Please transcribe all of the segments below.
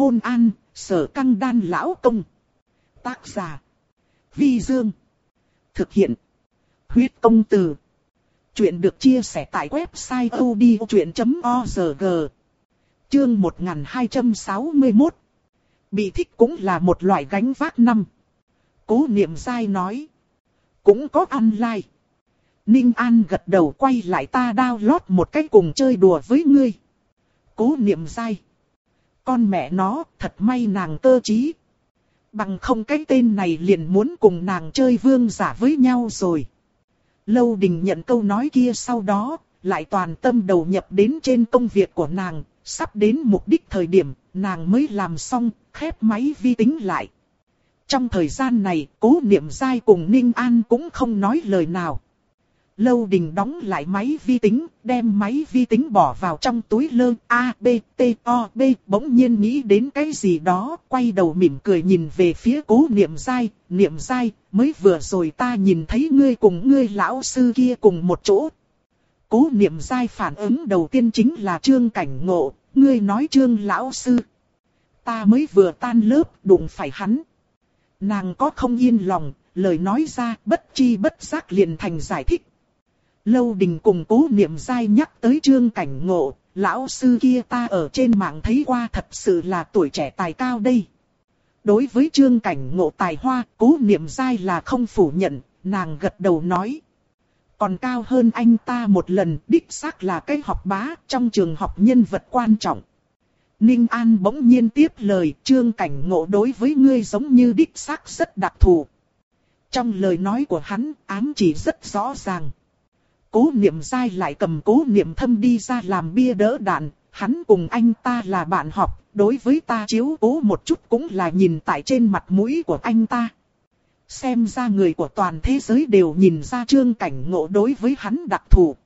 hôn an, sở căng đan lão công. Tác giả. Vi Dương. Thực hiện. Huyết công từ. Chuyện được chia sẻ tại website odchuyện.org. Chương 1261. Bị thích cũng là một loại gánh vác năm. Cố niệm sai nói. Cũng có ăn lai. Ninh An gật đầu quay lại ta đao lót một cái cùng chơi đùa với ngươi. Cố niệm sai. Con mẹ nó, thật may nàng cơ trí. Bằng không cái tên này liền muốn cùng nàng chơi vương giả với nhau rồi. Lâu đình nhận câu nói kia sau đó, lại toàn tâm đầu nhập đến trên công việc của nàng, sắp đến mục đích thời điểm, nàng mới làm xong, khép máy vi tính lại. Trong thời gian này, cố niệm dai cùng Ninh An cũng không nói lời nào. Lâu đình đóng lại máy vi tính, đem máy vi tính bỏ vào trong túi lơ A, B, T, O, B. Bỗng nhiên nghĩ đến cái gì đó, quay đầu mỉm cười nhìn về phía cố niệm dai, niệm dai, mới vừa rồi ta nhìn thấy ngươi cùng ngươi lão sư kia cùng một chỗ. Cố niệm dai phản ứng đầu tiên chính là trương cảnh ngộ, ngươi nói trương lão sư. Ta mới vừa tan lớp, đụng phải hắn. Nàng có không yên lòng, lời nói ra bất chi bất giác liền thành giải thích. Lâu đình cùng cố niệm dai nhắc tới trương cảnh ngộ, lão sư kia ta ở trên mạng thấy qua thật sự là tuổi trẻ tài cao đây. Đối với trương cảnh ngộ tài hoa, cố niệm dai là không phủ nhận, nàng gật đầu nói. Còn cao hơn anh ta một lần, đích xác là cái học bá trong trường học nhân vật quan trọng. Ninh An bỗng nhiên tiếp lời, trương cảnh ngộ đối với ngươi giống như đích xác rất đặc thù. Trong lời nói của hắn, ám chỉ rất rõ ràng cố niệm dai lại cầm cố niệm thâm đi ra làm bia đỡ đạn, hắn cùng anh ta là bạn học, đối với ta chiếu cố một chút cũng là nhìn tại trên mặt mũi của anh ta. Xem ra người của toàn thế giới đều nhìn ra trương cảnh ngộ đối với hắn đặc thù.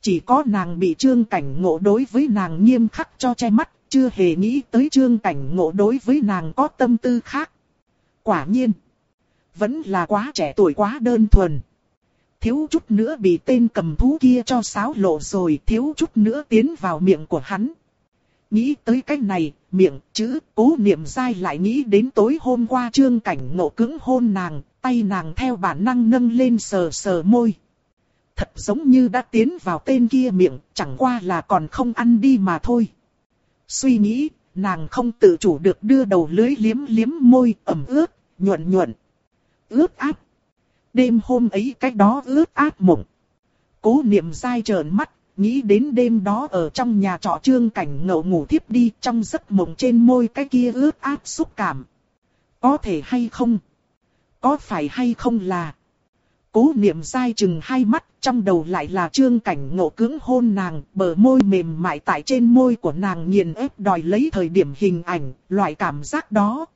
Chỉ có nàng bị trương cảnh ngộ đối với nàng nghiêm khắc cho che mắt, chưa hề nghĩ tới trương cảnh ngộ đối với nàng có tâm tư khác. Quả nhiên, vẫn là quá trẻ tuổi quá đơn thuần thiếu chút nữa bị tên cầm thú kia cho sáo lộ rồi, thiếu chút nữa tiến vào miệng của hắn. Nghĩ tới cái này, miệng, chữ, cố niệm dai lại nghĩ đến tối hôm qua trương cảnh ngộ cứng hôn nàng, tay nàng theo bản năng nâng lên sờ sờ môi. Thật giống như đã tiến vào tên kia miệng, chẳng qua là còn không ăn đi mà thôi. Suy nghĩ, nàng không tự chủ được đưa đầu lưới liếm liếm môi, ẩm ướt, nhuận nhuận. Ướt áp Đêm hôm ấy cách đó ướt át mộng. Cố niệm dai trợn mắt, nghĩ đến đêm đó ở trong nhà trọ trương cảnh ngậu ngủ thiếp đi trong giấc mộng trên môi cái kia ướt át xúc cảm. Có thể hay không? Có phải hay không là? Cố niệm dai chừng hai mắt, trong đầu lại là trương cảnh ngộ cưỡng hôn nàng, bờ môi mềm mại tại trên môi của nàng nghiền ép đòi lấy thời điểm hình ảnh, loại cảm giác đó.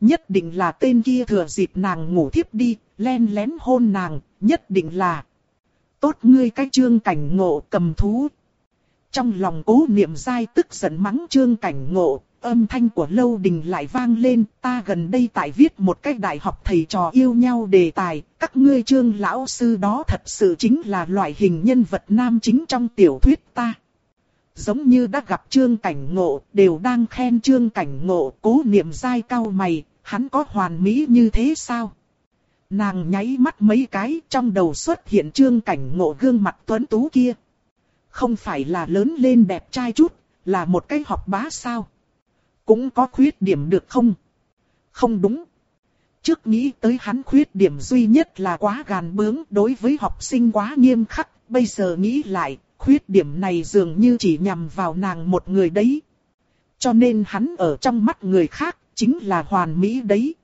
Nhất định là tên kia thừa dịp nàng ngủ thiếp đi, len lén hôn nàng, nhất định là. Tốt ngươi cái trương cảnh ngộ cầm thú. Trong lòng cố niệm dai tức giận mắng trương cảnh ngộ, âm thanh của lâu đình lại vang lên, ta gần đây tại viết một cách đại học thầy trò yêu nhau đề tài, các ngươi trương lão sư đó thật sự chính là loại hình nhân vật nam chính trong tiểu thuyết ta. Giống như đã gặp trương cảnh ngộ, đều đang khen trương cảnh ngộ, cố niệm dai cao mày, hắn có hoàn mỹ như thế sao? Nàng nháy mắt mấy cái trong đầu xuất hiện trương cảnh ngộ gương mặt tuấn tú kia. Không phải là lớn lên đẹp trai chút, là một cái học bá sao? Cũng có khuyết điểm được không? Không đúng. Trước nghĩ tới hắn khuyết điểm duy nhất là quá gàn bướng đối với học sinh quá nghiêm khắc, bây giờ nghĩ lại, khuyết điểm này dường như chỉ nhằm vào nàng một người đấy. Cho nên hắn ở trong mắt người khác, chính là hoàn mỹ đấy.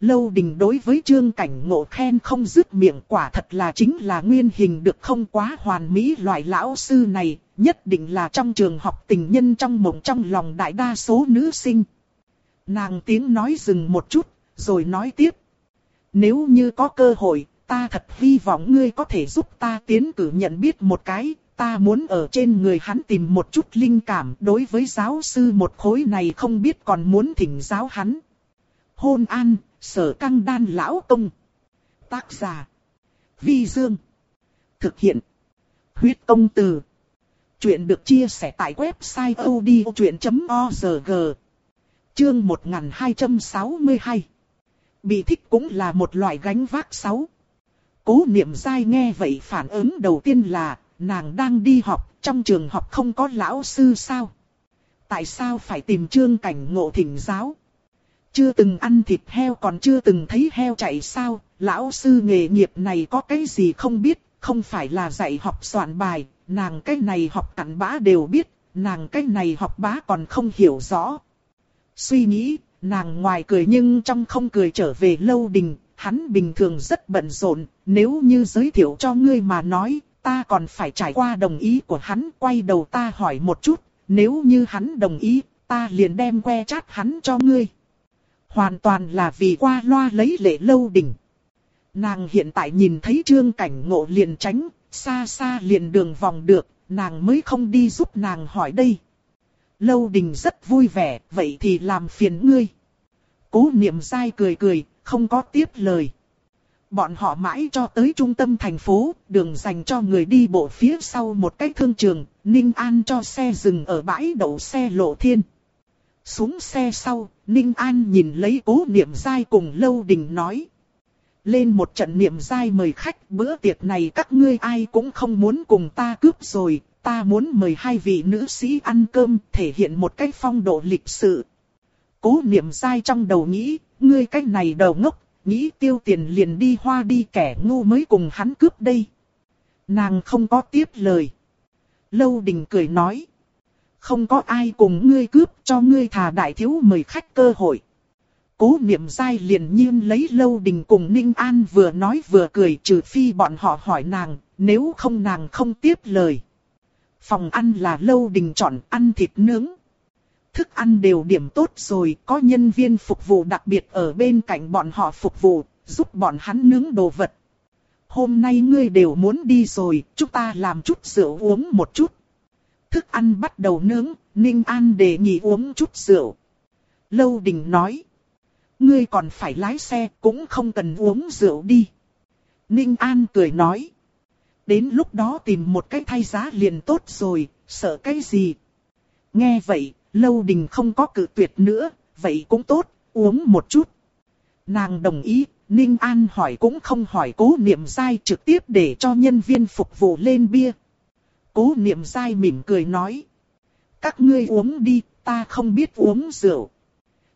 Lâu đình đối với trương cảnh ngộ khen không dứt miệng quả thật là chính là nguyên hình được không quá hoàn mỹ loại lão sư này, nhất định là trong trường học tình nhân trong mộng trong lòng đại đa số nữ sinh. Nàng tiếng nói dừng một chút, rồi nói tiếp. Nếu như có cơ hội, ta thật hy vọng ngươi có thể giúp ta tiến cử nhận biết một cái, ta muốn ở trên người hắn tìm một chút linh cảm đối với giáo sư một khối này không biết còn muốn thỉnh giáo hắn. Hôn an, sở căng đan lão công. Tác giả. Vi Dương. Thực hiện. Huyết công từ. Chuyện được chia sẻ tại website odchuyện.org. Chương 1262 Bị thích cũng là một loại gánh vác sáu. Cố niệm dai nghe vậy phản ứng đầu tiên là, nàng đang đi học, trong trường học không có lão sư sao? Tại sao phải tìm trương cảnh ngộ thỉnh giáo? Chưa từng ăn thịt heo còn chưa từng thấy heo chạy sao? Lão sư nghề nghiệp này có cái gì không biết, không phải là dạy học soạn bài, nàng cái này học cặn bã đều biết, nàng cái này học bá còn không hiểu rõ. Suy nghĩ, nàng ngoài cười nhưng trong không cười trở về lâu đình, hắn bình thường rất bận rộn, nếu như giới thiệu cho ngươi mà nói, ta còn phải trải qua đồng ý của hắn, quay đầu ta hỏi một chút, nếu như hắn đồng ý, ta liền đem que chát hắn cho ngươi. Hoàn toàn là vì qua loa lấy lệ lâu đình. Nàng hiện tại nhìn thấy trương cảnh ngộ liền tránh, xa xa liền đường vòng được, nàng mới không đi giúp nàng hỏi đây. Lâu đình rất vui vẻ, vậy thì làm phiền ngươi. Cố niệm dai cười cười, không có tiếp lời. Bọn họ mãi cho tới trung tâm thành phố, đường dành cho người đi bộ phía sau một cái thương trường, Ninh An cho xe dừng ở bãi đậu xe lộ thiên. Xuống xe sau, Ninh An nhìn lấy cố niệm dai cùng Lâu Đình nói. Lên một trận niệm dai mời khách, bữa tiệc này các ngươi ai cũng không muốn cùng ta cướp rồi, ta muốn mời hai vị nữ sĩ ăn cơm, thể hiện một cái phong độ lịch sự. Cố niệm dai trong đầu nghĩ, ngươi cách này đầu ngốc, nghĩ tiêu tiền liền đi hoa đi kẻ ngu mới cùng hắn cướp đây. Nàng không có tiếp lời. Lâu đình cười nói. Không có ai cùng ngươi cướp cho ngươi thà đại thiếu mời khách cơ hội. Cố niệm dai liền nhiên lấy lâu đình cùng Ninh An vừa nói vừa cười trừ phi bọn họ hỏi nàng, nếu không nàng không tiếp lời. Phòng ăn là lâu đình chọn ăn thịt nướng. Thức ăn đều điểm tốt rồi, có nhân viên phục vụ đặc biệt ở bên cạnh bọn họ phục vụ, giúp bọn hắn nướng đồ vật. Hôm nay ngươi đều muốn đi rồi, chúng ta làm chút rượu uống một chút. Thức ăn bắt đầu nướng, Ninh An đề nghị uống chút rượu. Lâu Đình nói. Ngươi còn phải lái xe, cũng không cần uống rượu đi. Ninh An cười nói. Đến lúc đó tìm một cái thay giá liền tốt rồi, sợ cái gì. Nghe vậy, Lâu Đình không có cự tuyệt nữa, vậy cũng tốt, uống một chút. Nàng đồng ý, Ninh An hỏi cũng không hỏi cố niệm dai trực tiếp để cho nhân viên phục vụ lên bia. Cố niệm dai mỉm cười nói. Các ngươi uống đi, ta không biết uống rượu.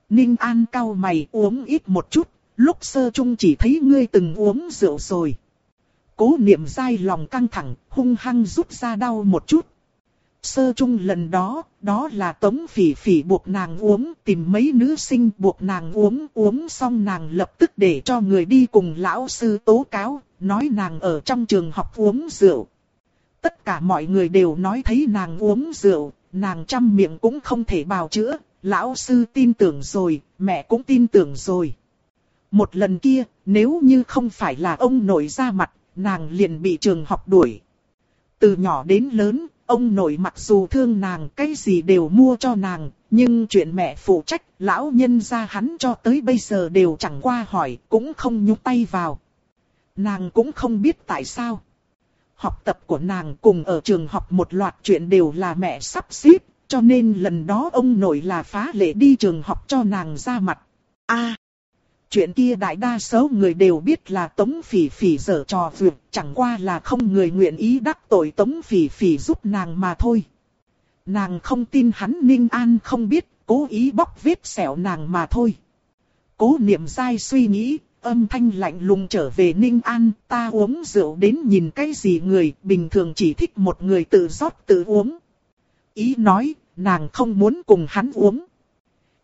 Ninh An cau mày uống ít một chút, lúc sơ chung chỉ thấy ngươi từng uống rượu rồi. Cố niệm dai lòng căng thẳng, hung hăng rút ra đau một chút. Sơ chung lần đó, đó là tống phỉ phỉ buộc nàng uống, tìm mấy nữ sinh buộc nàng uống, uống xong nàng lập tức để cho người đi cùng lão sư tố cáo, nói nàng ở trong trường học uống rượu. Tất cả mọi người đều nói thấy nàng uống rượu, nàng trăm miệng cũng không thể bào chữa, lão sư tin tưởng rồi, mẹ cũng tin tưởng rồi. Một lần kia, nếu như không phải là ông nội ra mặt, nàng liền bị trường học đuổi. Từ nhỏ đến lớn, ông nội mặc dù thương nàng cái gì đều mua cho nàng, nhưng chuyện mẹ phụ trách, lão nhân gia hắn cho tới bây giờ đều chẳng qua hỏi, cũng không nhúc tay vào. Nàng cũng không biết tại sao. Học tập của nàng cùng ở trường học một loạt chuyện đều là mẹ sắp xếp, cho nên lần đó ông nội là phá lệ đi trường học cho nàng ra mặt. a chuyện kia đại đa số người đều biết là Tống Phỉ Phỉ dở trò vượt, chẳng qua là không người nguyện ý đắc tội Tống Phỉ Phỉ giúp nàng mà thôi. Nàng không tin hắn Ninh An không biết, cố ý bóc vết sẹo nàng mà thôi. Cố niệm dai suy nghĩ, âm thanh lạnh lùng trở về Ninh An, ta uống rượu đến nhìn cái gì người, bình thường chỉ thích một người tự rót tự uống. Ý nói, nàng không muốn cùng hắn uống.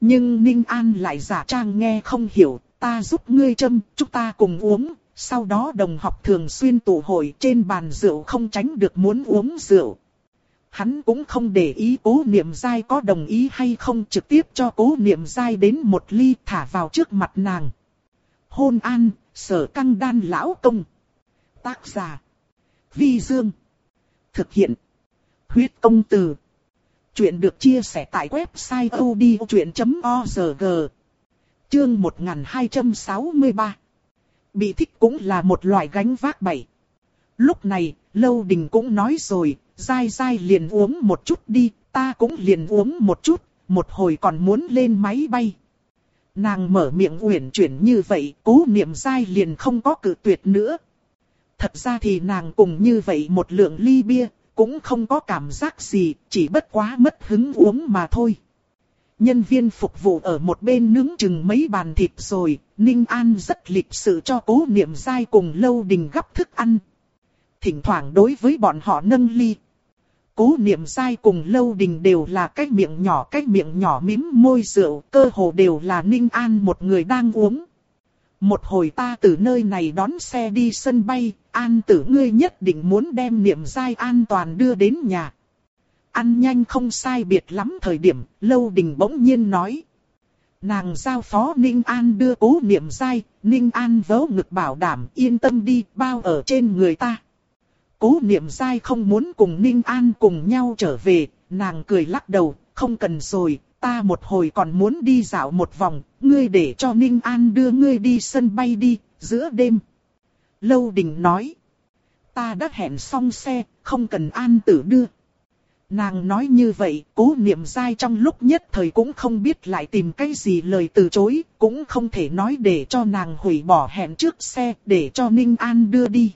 Nhưng Ninh An lại giả trang nghe không hiểu, ta giúp ngươi châm, chúng ta cùng uống, sau đó đồng học thường xuyên tụ hội trên bàn rượu không tránh được muốn uống rượu. Hắn cũng không để ý cố niệm dai có đồng ý hay không trực tiếp cho cố niệm dai đến một ly thả vào trước mặt nàng. Hôn an, sở căng đan lão công. Tác giả. Vi Dương. Thực hiện. Huyết công từ. Chuyện được chia sẻ tại website odchuyện.org. Chương 1263 Bị thích cũng là một loại gánh vác bảy. Lúc này, Lâu Đình cũng nói rồi, dai dai liền uống một chút đi, ta cũng liền uống một chút, một hồi còn muốn lên máy bay. Nàng mở miệng uyển chuyển như vậy, cố niệm dai liền không có cử tuyệt nữa. Thật ra thì nàng cùng như vậy một lượng ly bia, cũng không có cảm giác gì, chỉ bất quá mất hứng uống mà thôi. Nhân viên phục vụ ở một bên nướng chừng mấy bàn thịt rồi, Ninh An rất lịch sự cho cố niệm dai cùng lâu đình gấp thức ăn. Thỉnh thoảng đối với bọn họ nâng ly. Cố niệm dai cùng lâu đình đều là cái miệng nhỏ cái miệng nhỏ mím môi rượu, cơ hồ đều là Ninh An một người đang uống. Một hồi ta từ nơi này đón xe đi sân bay, an tử ngươi nhất định muốn đem niệm dai an toàn đưa đến nhà. Ăn nhanh không sai biệt lắm thời điểm, lâu đình bỗng nhiên nói. Nàng giao phó Ninh An đưa cố niệm dai, Ninh An vớ ngực bảo đảm yên tâm đi bao ở trên người ta. Cố niệm dai không muốn cùng Ninh An cùng nhau trở về, nàng cười lắc đầu, không cần rồi, ta một hồi còn muốn đi dạo một vòng, ngươi để cho Ninh An đưa ngươi đi sân bay đi, giữa đêm. Lâu Đình nói, ta đã hẹn xong xe, không cần An tử đưa. Nàng nói như vậy, cố niệm dai trong lúc nhất thời cũng không biết lại tìm cái gì lời từ chối, cũng không thể nói để cho nàng hủy bỏ hẹn trước xe, để cho Ninh An đưa đi.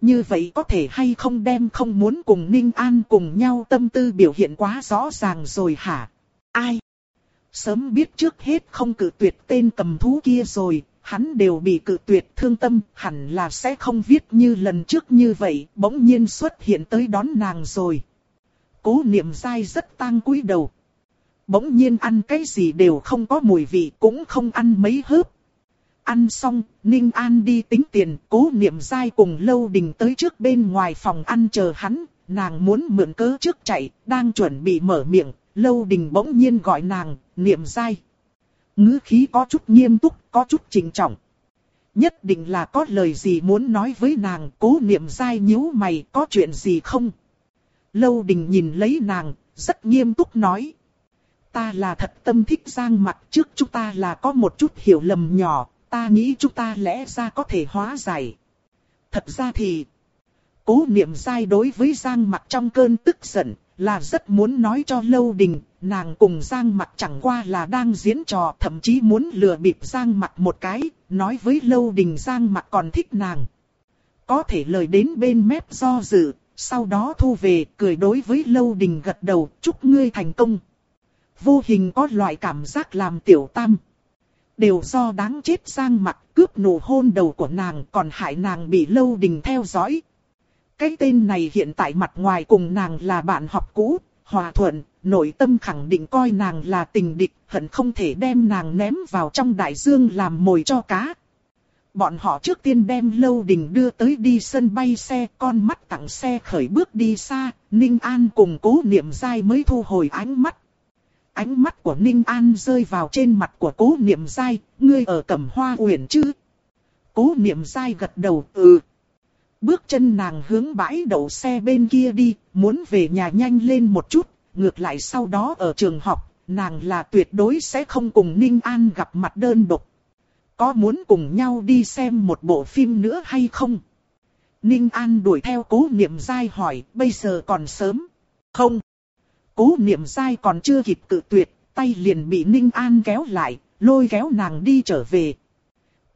Như vậy có thể hay không đem không muốn cùng Ninh An cùng nhau tâm tư biểu hiện quá rõ ràng rồi hả? Ai? Sớm biết trước hết không cự tuyệt tên cầm thú kia rồi, hắn đều bị cự tuyệt thương tâm, hẳn là sẽ không viết như lần trước như vậy, bỗng nhiên xuất hiện tới đón nàng rồi. Cố niệm dai rất tang cúi đầu. Bỗng nhiên ăn cái gì đều không có mùi vị, cũng không ăn mấy hớp. Ăn xong, Ninh An đi tính tiền, cố niệm dai cùng lâu đình tới trước bên ngoài phòng ăn chờ hắn, nàng muốn mượn cớ trước chạy, đang chuẩn bị mở miệng, lâu đình bỗng nhiên gọi nàng, niệm dai. ngữ khí có chút nghiêm túc, có chút trình trọng. Nhất định là có lời gì muốn nói với nàng, cố niệm dai nhíu mày, có chuyện gì không? Lâu đình nhìn lấy nàng, rất nghiêm túc nói. Ta là thật tâm thích giang mặt trước chúng ta là có một chút hiểu lầm nhỏ, ta nghĩ chúng ta lẽ ra có thể hóa giải. Thật ra thì, cố niệm sai đối với giang mặt trong cơn tức giận, là rất muốn nói cho lâu đình, nàng cùng giang mặt chẳng qua là đang diễn trò, thậm chí muốn lừa bịp giang mặt một cái, nói với lâu đình giang mặt còn thích nàng. Có thể lời đến bên mép do dự, sau đó thu về, cười đối với lâu đình gật đầu, chúc ngươi thành công. Vô hình có loại cảm giác làm tiểu tam. Đều do đáng chết sang mặt cướp nụ hôn đầu của nàng còn hại nàng bị lâu đình theo dõi. Cái tên này hiện tại mặt ngoài cùng nàng là bạn học cũ, hòa thuận, nội tâm khẳng định coi nàng là tình địch, hận không thể đem nàng ném vào trong đại dương làm mồi cho cá. Bọn họ trước tiên đem Lâu Đình đưa tới đi sân bay xe, con mắt tặng xe khởi bước đi xa, Ninh An cùng cố niệm dai mới thu hồi ánh mắt. Ánh mắt của Ninh An rơi vào trên mặt của cố niệm dai, ngươi ở cẩm hoa uyển chứ? Cố niệm dai gật đầu, ừ. Bước chân nàng hướng bãi đậu xe bên kia đi, muốn về nhà nhanh lên một chút, ngược lại sau đó ở trường học, nàng là tuyệt đối sẽ không cùng Ninh An gặp mặt đơn độc. Có muốn cùng nhau đi xem một bộ phim nữa hay không? Ninh An đuổi theo cố niệm dai hỏi, bây giờ còn sớm. Không. Cố niệm dai còn chưa kịp tự tuyệt, tay liền bị Ninh An kéo lại, lôi kéo nàng đi trở về.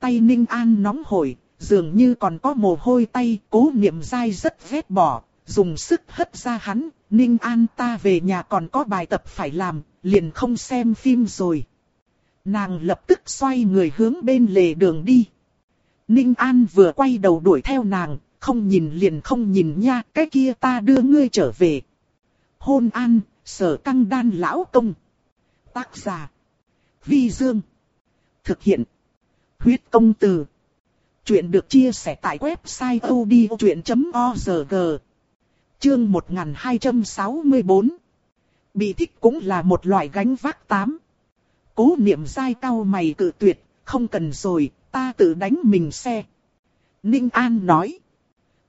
Tay Ninh An nóng hổi, dường như còn có mồ hôi tay, cố niệm dai rất ghét bỏ, dùng sức hất ra hắn, Ninh An ta về nhà còn có bài tập phải làm, liền không xem phim rồi. Nàng lập tức xoay người hướng bên lề đường đi. Ninh An vừa quay đầu đuổi theo nàng, không nhìn liền không nhìn nha, cái kia ta đưa ngươi trở về. Hôn an, sở căng đan lão công. Tác giả. Vi Dương. Thực hiện. Huyết công từ. Chuyện được chia sẻ tại website odchuyện.org. Chương 1264. Bị thích cũng là một loại gánh vác tám. Cố niệm dai cao mày cự tuyệt, không cần rồi, ta tự đánh mình xe. Ninh An nói.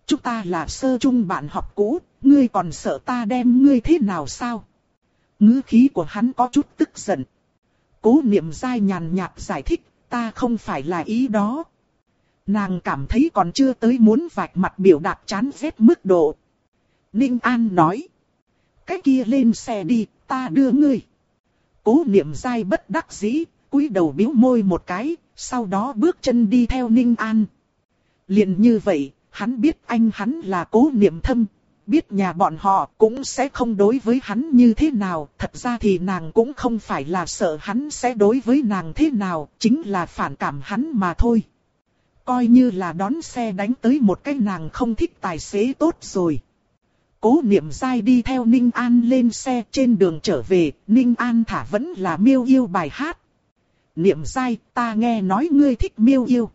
Chúng ta là sơ trung bạn học cũ, ngươi còn sợ ta đem ngươi thế nào sao? Ngữ khí của hắn có chút tức giận. Cố niệm dai nhàn nhạt giải thích, ta không phải là ý đó. Nàng cảm thấy còn chưa tới muốn vạch mặt biểu đạt chán ghét mức độ. Ninh An nói. Cái kia lên xe đi, ta đưa ngươi. Cố niệm dai bất đắc dĩ, cúi đầu biếu môi một cái, sau đó bước chân đi theo Ninh An. liền như vậy, hắn biết anh hắn là cố niệm thâm, biết nhà bọn họ cũng sẽ không đối với hắn như thế nào, thật ra thì nàng cũng không phải là sợ hắn sẽ đối với nàng thế nào, chính là phản cảm hắn mà thôi. Coi như là đón xe đánh tới một cái nàng không thích tài xế tốt rồi. Cố niệm dai đi theo Ninh An lên xe trên đường trở về, Ninh An thả vẫn là miêu yêu bài hát. Niệm dai, ta nghe nói ngươi thích miêu yêu.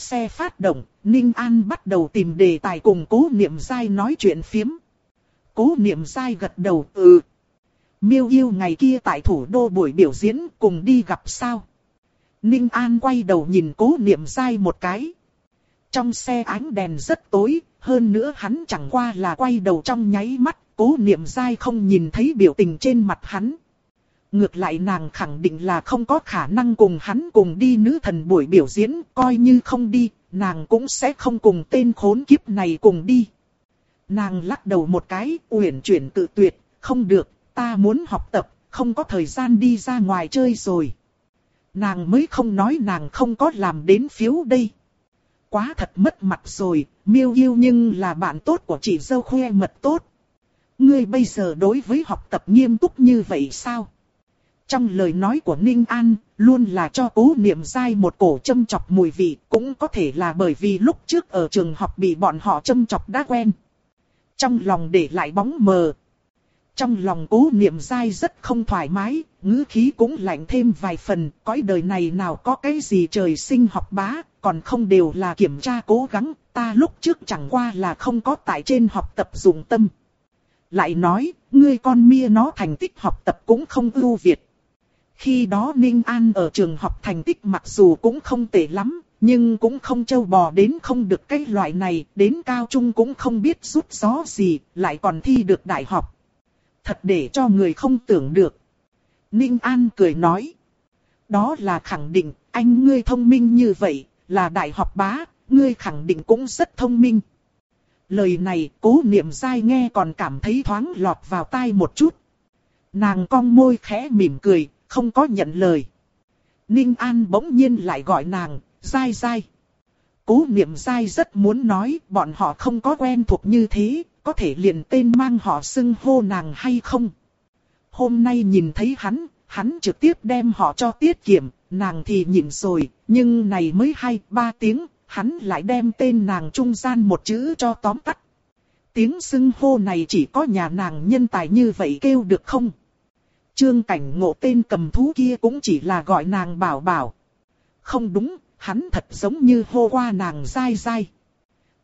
Xe phát động, Ninh An bắt đầu tìm đề tài cùng cố niệm dai nói chuyện phiếm. Cố niệm dai gật đầu, ừ. Miêu yêu ngày kia tại thủ đô buổi biểu diễn cùng đi gặp sao. Ninh An quay đầu nhìn cố niệm dai một cái. Trong xe ánh đèn rất tối, hơn nữa hắn chẳng qua là quay đầu trong nháy mắt, cố niệm dai không nhìn thấy biểu tình trên mặt hắn. Ngược lại nàng khẳng định là không có khả năng cùng hắn cùng đi nữ thần buổi biểu diễn, coi như không đi, nàng cũng sẽ không cùng tên khốn kiếp này cùng đi. Nàng lắc đầu một cái, uyển chuyển tự tuyệt, không được, ta muốn học tập, không có thời gian đi ra ngoài chơi rồi. Nàng mới không nói nàng không có làm đến phiếu đây. Quá thật mất mặt rồi, miêu yêu nhưng là bạn tốt của chị dâu khoe mật tốt. Ngươi bây giờ đối với học tập nghiêm túc như vậy sao? Trong lời nói của Ninh An, luôn là cho cố niệm dai một cổ châm chọc mùi vị, cũng có thể là bởi vì lúc trước ở trường học bị bọn họ châm chọc đã quen. Trong lòng để lại bóng mờ. Trong lòng cố niệm dai rất không thoải mái, ngữ khí cũng lạnh thêm vài phần, cõi đời này nào có cái gì trời sinh học bá, còn không đều là kiểm tra cố gắng, ta lúc trước chẳng qua là không có tại trên học tập dụng tâm. Lại nói, ngươi con mia nó thành tích học tập cũng không ưu việt. Khi đó Ninh An ở trường học thành tích mặc dù cũng không tệ lắm, nhưng cũng không trâu bò đến không được cái loại này, đến cao trung cũng không biết rút gió gì, lại còn thi được đại học. Thật để cho người không tưởng được. Ninh An cười nói. Đó là khẳng định, anh ngươi thông minh như vậy, là đại học bá, ngươi khẳng định cũng rất thông minh. Lời này cố niệm dai nghe còn cảm thấy thoáng lọt vào tai một chút. Nàng cong môi khẽ mỉm cười, không có nhận lời. Ninh An bỗng nhiên lại gọi nàng, dai dai. Cố niệm dai rất muốn nói bọn họ không có quen thuộc như thế, có thể liền tên mang họ xưng hô nàng hay không. Hôm nay nhìn thấy hắn, hắn trực tiếp đem họ cho tiết kiệm, nàng thì nhịn rồi, nhưng này mới hai ba tiếng, hắn lại đem tên nàng trung gian một chữ cho tóm tắt. Tiếng xưng hô này chỉ có nhà nàng nhân tài như vậy kêu được không? Trương cảnh ngộ tên cầm thú kia cũng chỉ là gọi nàng bảo bảo. Không đúng, hắn thật giống như hô qua nàng dai dai.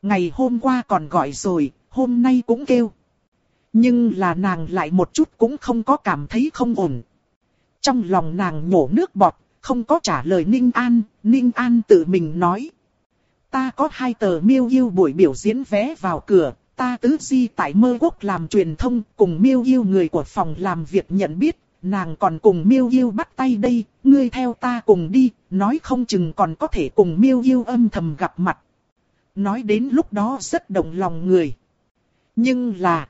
Ngày hôm qua còn gọi rồi, hôm nay cũng kêu. Nhưng là nàng lại một chút cũng không có cảm thấy không ổn. Trong lòng nàng nhổ nước bọt, không có trả lời Ninh An, Ninh An tự mình nói. Ta có hai tờ miêu yêu buổi biểu diễn vé vào cửa, ta tứ di tại mơ quốc làm truyền thông cùng miêu yêu người của phòng làm việc nhận biết, nàng còn cùng miêu yêu bắt tay đây, ngươi theo ta cùng đi, nói không chừng còn có thể cùng miêu yêu âm thầm gặp mặt. Nói đến lúc đó rất động lòng người. Nhưng là,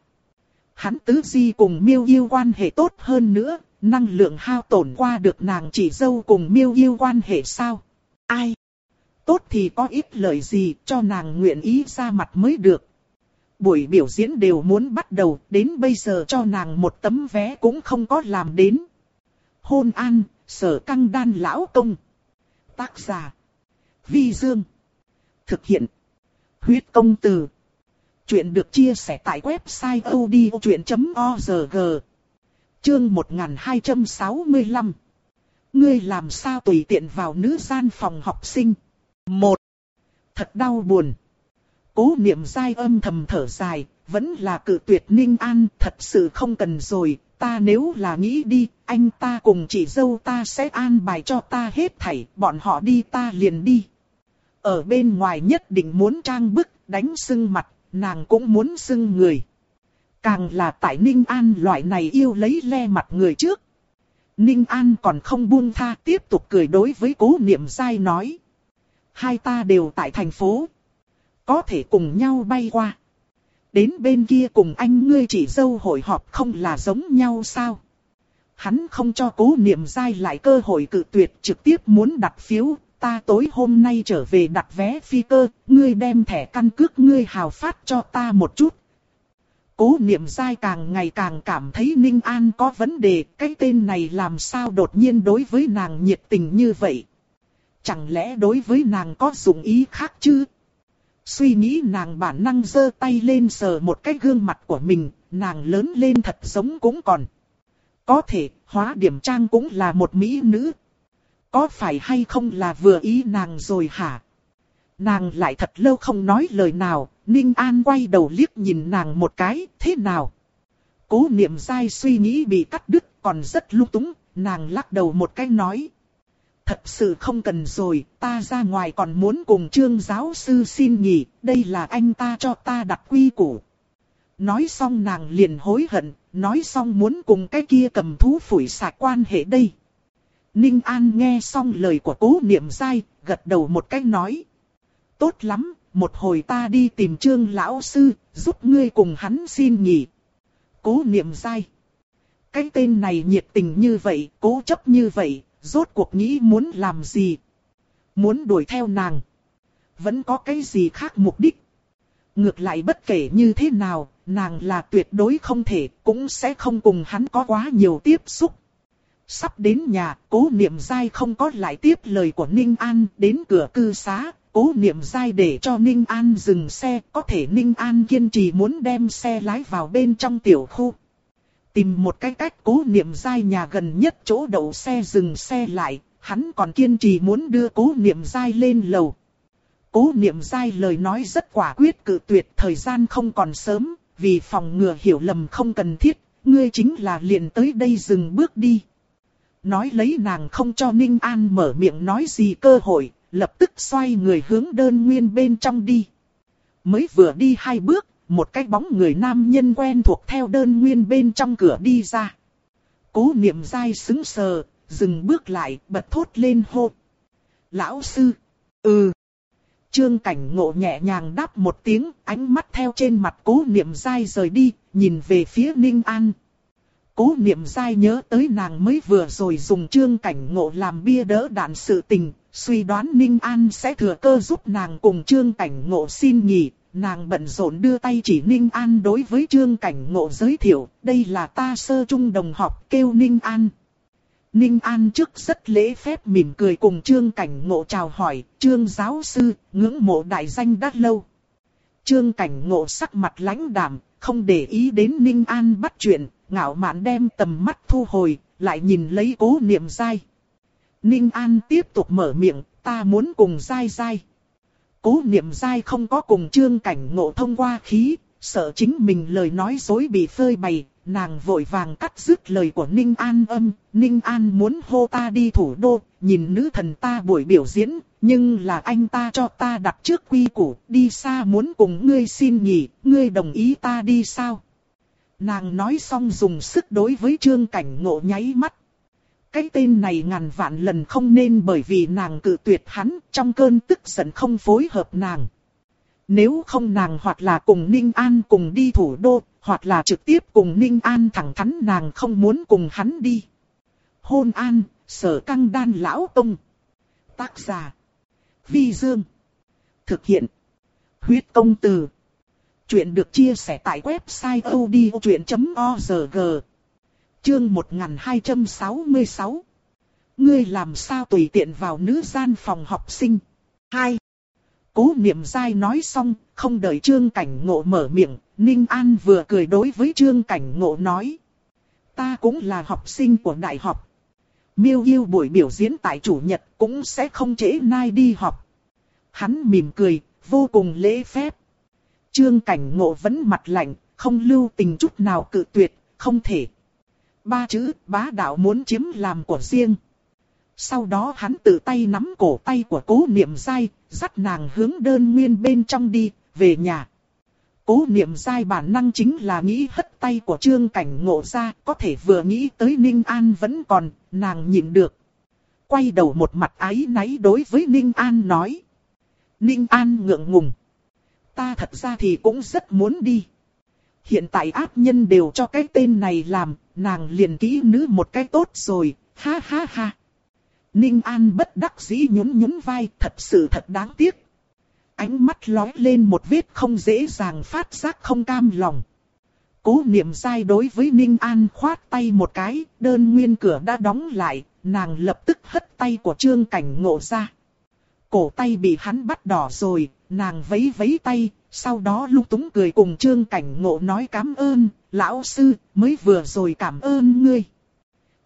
hắn tứ di cùng miêu yêu quan hệ tốt hơn nữa, năng lượng hao tổn qua được nàng chỉ dâu cùng miêu yêu quan hệ sao? Ai? Tốt thì có ít lời gì cho nàng nguyện ý ra mặt mới được. Buổi biểu diễn đều muốn bắt đầu, đến bây giờ cho nàng một tấm vé cũng không có làm đến. Hôn an, sở căng đan lão công. Tác giả. Vi Dương. Thực hiện. Huyết công từ. Chuyện được chia sẻ tại website odchuyện.org. Chương 1265. Ngươi làm sao tùy tiện vào nữ gian phòng học sinh. Một. Thật đau buồn. Cố niệm dai âm thầm thở dài, vẫn là cự tuyệt ninh an, thật sự không cần rồi, ta nếu là nghĩ đi, anh ta cùng chị dâu ta sẽ an bài cho ta hết thảy, bọn họ đi ta liền đi. Ở bên ngoài nhất định muốn trang bức, đánh sưng mặt, nàng cũng muốn sưng người. Càng là tại Ninh An loại này yêu lấy le mặt người trước. Ninh An còn không buông tha tiếp tục cười đối với cố niệm dai nói. Hai ta đều tại thành phố. Có thể cùng nhau bay qua. Đến bên kia cùng anh ngươi chỉ dâu hội họp không là giống nhau sao? hắn không cho cố niệm dai lại cơ hội cự tuyệt trực tiếp muốn đặt phiếu. Ta tối hôm nay trở về đặt vé phi cơ, ngươi đem thẻ căn cước ngươi hào phát cho ta một chút. Cố niệm dai càng ngày càng cảm thấy Ninh An có vấn đề, cái tên này làm sao đột nhiên đối với nàng nhiệt tình như vậy. Chẳng lẽ đối với nàng có dụng ý khác chứ? Suy nghĩ nàng bản năng giơ tay lên sờ một cái gương mặt của mình, nàng lớn lên thật giống cũng còn. Có thể, hóa điểm trang cũng là một mỹ nữ. Có phải hay không là vừa ý nàng rồi hả? Nàng lại thật lâu không nói lời nào, Ninh An quay đầu liếc nhìn nàng một cái, thế nào? Cố niệm dai suy nghĩ bị cắt đứt, còn rất lung túng, nàng lắc đầu một cái nói. Thật sự không cần rồi, ta ra ngoài còn muốn cùng trương giáo sư xin nghỉ, đây là anh ta cho ta đặt quy củ. Nói xong nàng liền hối hận, nói xong muốn cùng cái kia cầm thú phủi sạc quan hệ đây. Ninh An nghe xong lời của cố niệm dai, gật đầu một cách nói. Tốt lắm, một hồi ta đi tìm trương lão sư, giúp ngươi cùng hắn xin nghỉ. Cố niệm dai. Cái tên này nhiệt tình như vậy, cố chấp như vậy, rốt cuộc nghĩ muốn làm gì? Muốn đuổi theo nàng. Vẫn có cái gì khác mục đích? Ngược lại bất kể như thế nào, nàng là tuyệt đối không thể, cũng sẽ không cùng hắn có quá nhiều tiếp xúc. Sắp đến nhà, cố niệm dai không có lại tiếp lời của Ninh An đến cửa cư xá, cố niệm dai để cho Ninh An dừng xe, có thể Ninh An kiên trì muốn đem xe lái vào bên trong tiểu khu. Tìm một cái cách cố niệm dai nhà gần nhất chỗ đậu xe dừng xe lại, hắn còn kiên trì muốn đưa cố niệm dai lên lầu. Cố niệm dai lời nói rất quả quyết cự tuyệt thời gian không còn sớm, vì phòng ngừa hiểu lầm không cần thiết, ngươi chính là liền tới đây dừng bước đi. Nói lấy nàng không cho Ninh An mở miệng nói gì cơ hội, lập tức xoay người hướng đơn nguyên bên trong đi. Mới vừa đi hai bước, một cái bóng người nam nhân quen thuộc theo đơn nguyên bên trong cửa đi ra. Cố niệm dai xứng sờ, dừng bước lại, bật thốt lên hô. Lão sư, ừ. Trương cảnh ngộ nhẹ nhàng đáp một tiếng, ánh mắt theo trên mặt cố niệm dai rời đi, nhìn về phía Ninh An. Cố niệm dai nhớ tới nàng mới vừa rồi dùng trương cảnh ngộ làm bia đỡ đạn sự tình, suy đoán Ninh An sẽ thừa cơ giúp nàng cùng trương cảnh ngộ xin nghỉ, nàng bận rộn đưa tay chỉ Ninh An đối với trương cảnh ngộ giới thiệu, đây là ta sơ trung đồng học kêu Ninh An. Ninh An trước rất lễ phép mỉm cười cùng trương cảnh ngộ chào hỏi, trương giáo sư, ngưỡng mộ đại danh đã lâu. Trương cảnh ngộ sắc mặt lãnh đạm, không để ý đến Ninh An bắt chuyện, ngạo mạn đem tầm mắt thu hồi, lại nhìn lấy cố niệm dai. Ninh An tiếp tục mở miệng, ta muốn cùng dai dai. Cố niệm dai không có cùng trương cảnh ngộ thông qua khí, sợ chính mình lời nói dối bị phơi bày, nàng vội vàng cắt dứt lời của Ninh An âm. Ninh An muốn hô ta đi thủ đô, nhìn nữ thần ta buổi biểu diễn, nhưng là anh ta cho ta đặt trước quy củ, đi xa muốn cùng ngươi xin nghỉ, ngươi đồng ý ta đi sao? Nàng nói xong dùng sức đối với trương cảnh ngộ nháy mắt. Cái tên này ngàn vạn lần không nên bởi vì nàng cự tuyệt hắn trong cơn tức giận không phối hợp nàng. Nếu không nàng hoặc là cùng Ninh An cùng đi thủ đô, hoặc là trực tiếp cùng Ninh An thẳng thắn nàng không muốn cùng hắn đi. Hôn an, sở căng đan lão tông. Tác giả. Vi Dương. Thực hiện. Huyết công từ. Chuyện được chia sẻ tại website odchuyện.org. Chương 1266. Ngươi làm sao tùy tiện vào nữ gian phòng học sinh. 2. Cố niệm dai nói xong, không đợi trương cảnh ngộ mở miệng, Ninh An vừa cười đối với trương cảnh ngộ nói. Ta cũng là học sinh của đại học. Miêu yêu buổi biểu diễn tại chủ nhật cũng sẽ không trễ nay đi học. Hắn mỉm cười, vô cùng lễ phép. Trương cảnh ngộ vẫn mặt lạnh, không lưu tình chút nào cự tuyệt, không thể. Ba chữ bá đạo muốn chiếm làm của riêng. Sau đó hắn tự tay nắm cổ tay của cố niệm dai, dắt nàng hướng đơn nguyên bên trong đi, về nhà. Cố niệm dai bản năng chính là nghĩ hất tay của trương cảnh ngộ ra, có thể vừa nghĩ tới Ninh An vẫn còn, nàng nhịn được. Quay đầu một mặt ái náy đối với Ninh An nói. Ninh An ngượng ngùng. Ta thật ra thì cũng rất muốn đi hiện tại ác nhân đều cho cái tên này làm, nàng liền kỹ nữ một cái tốt rồi, ha ha ha. Ninh An bất đắc dĩ nhún nhún vai, thật sự thật đáng tiếc. Ánh mắt lói lên một vết không dễ dàng phát giác không cam lòng. Cố niệm sai đối với Ninh An khoát tay một cái, đơn nguyên cửa đã đóng lại, nàng lập tức hất tay của trương cảnh ngộ ra. Cổ tay bị hắn bắt đỏ rồi, nàng vấy vấy tay, sau đó lúc túng cười cùng trương cảnh ngộ nói cảm ơn, lão sư, mới vừa rồi cảm ơn ngươi.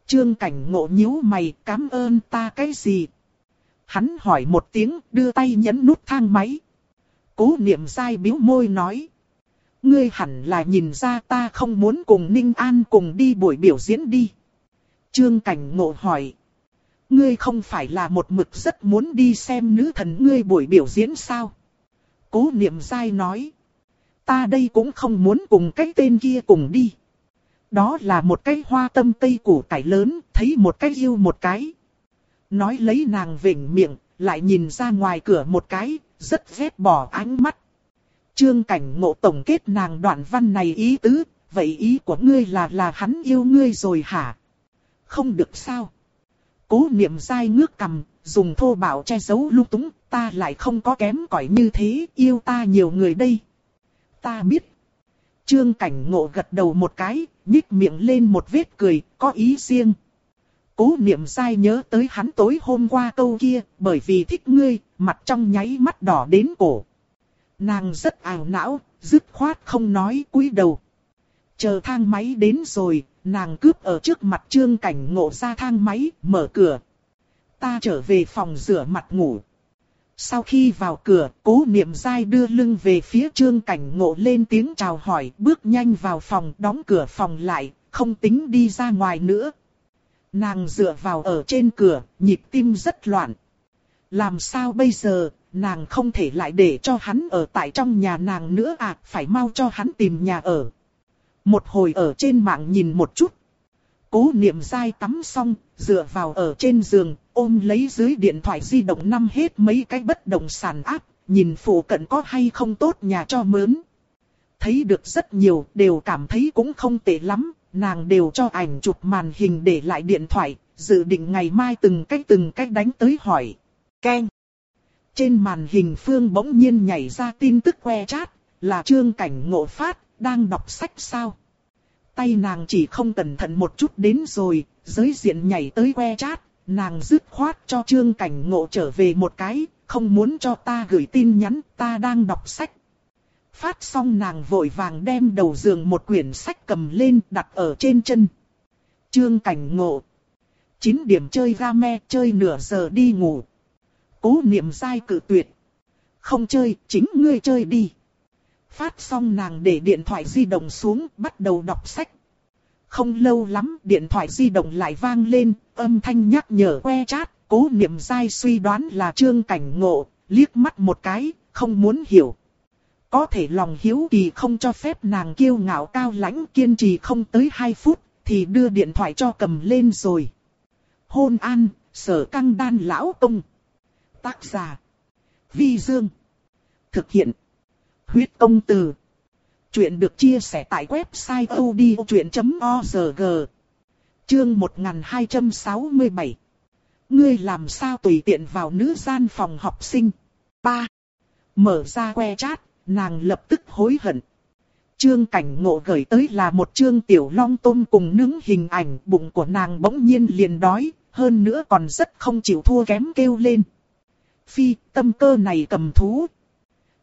Trương cảnh ngộ nhíu mày, cảm ơn ta cái gì? Hắn hỏi một tiếng, đưa tay nhấn nút thang máy. Cố niệm dai biếu môi nói. Ngươi hẳn là nhìn ra ta không muốn cùng Ninh An cùng đi buổi biểu diễn đi. Trương cảnh ngộ hỏi. Ngươi không phải là một mực rất muốn đi xem nữ thần ngươi buổi biểu diễn sao? Cố niệm dai nói. Ta đây cũng không muốn cùng cái tên kia cùng đi. Đó là một cái hoa tâm tây củ cải lớn, thấy một cái yêu một cái. Nói lấy nàng vỉnh miệng, lại nhìn ra ngoài cửa một cái, rất ghét bỏ ánh mắt. Trương cảnh ngộ tổng kết nàng đoạn văn này ý tứ, vậy ý của ngươi là là hắn yêu ngươi rồi hả? Không được sao? Cố niệm dai ngước cầm, dùng thô bạo che giấu lung túng, ta lại không có kém cỏi như thế, yêu ta nhiều người đây. Ta biết. Trương cảnh ngộ gật đầu một cái, nhích miệng lên một vết cười, có ý riêng. Cố niệm sai nhớ tới hắn tối hôm qua câu kia, bởi vì thích ngươi, mặt trong nháy mắt đỏ đến cổ. Nàng rất ảo não, dứt khoát không nói cúi đầu. Chờ thang máy đến rồi, nàng cướp ở trước mặt trương cảnh ngộ ra thang máy, mở cửa. Ta trở về phòng rửa mặt ngủ. Sau khi vào cửa, cố niệm dai đưa lưng về phía trương cảnh ngộ lên tiếng chào hỏi, bước nhanh vào phòng, đóng cửa phòng lại, không tính đi ra ngoài nữa. Nàng dựa vào ở trên cửa, nhịp tim rất loạn. Làm sao bây giờ, nàng không thể lại để cho hắn ở tại trong nhà nàng nữa à, phải mau cho hắn tìm nhà ở. Một hồi ở trên mạng nhìn một chút. Cố niệm dai tắm xong, dựa vào ở trên giường, ôm lấy dưới điện thoại di động năm hết mấy cái bất động sản áp, nhìn phụ cận có hay không tốt nhà cho mướn. Thấy được rất nhiều, đều cảm thấy cũng không tệ lắm, nàng đều cho ảnh chụp màn hình để lại điện thoại, dự định ngày mai từng cách từng cách đánh tới hỏi. Ken. Trên màn hình Phương bỗng nhiên nhảy ra tin tức que chat, là trương cảnh ngộ phát, đang đọc sách sao. Tay nàng chỉ không cẩn thận một chút đến rồi, giới diện nhảy tới que chat, nàng dứt khoát cho trương cảnh ngộ trở về một cái, không muốn cho ta gửi tin nhắn, ta đang đọc sách. Phát xong nàng vội vàng đem đầu giường một quyển sách cầm lên đặt ở trên chân. Trương cảnh ngộ. 9 điểm chơi game, chơi nửa giờ đi ngủ. Cố niệm dai cự tuyệt. Không chơi, chính ngươi chơi đi. Phát xong nàng để điện thoại di động xuống, bắt đầu đọc sách. Không lâu lắm, điện thoại di động lại vang lên, âm thanh nhắc nhở que chat, cố niệm dai suy đoán là trương cảnh ngộ, liếc mắt một cái, không muốn hiểu. Có thể lòng hiếu kỳ không cho phép nàng kiêu ngạo cao lãnh kiên trì không tới 2 phút, thì đưa điện thoại cho cầm lên rồi. Hôn an, sở căng đan lão công. Tác giả. Vi Dương. Thực hiện. Huyết công từ. Chuyện được chia sẻ tại website odchuyện.org. Chương 1267. Ngươi làm sao tùy tiện vào nữ gian phòng học sinh. 3. Mở ra que chat, nàng lập tức hối hận. Chương cảnh ngộ gửi tới là một chương tiểu long tôm cùng nướng hình ảnh bụng của nàng bỗng nhiên liền đói, hơn nữa còn rất không chịu thua kém kêu lên. Phi, tâm cơ này cầm thú.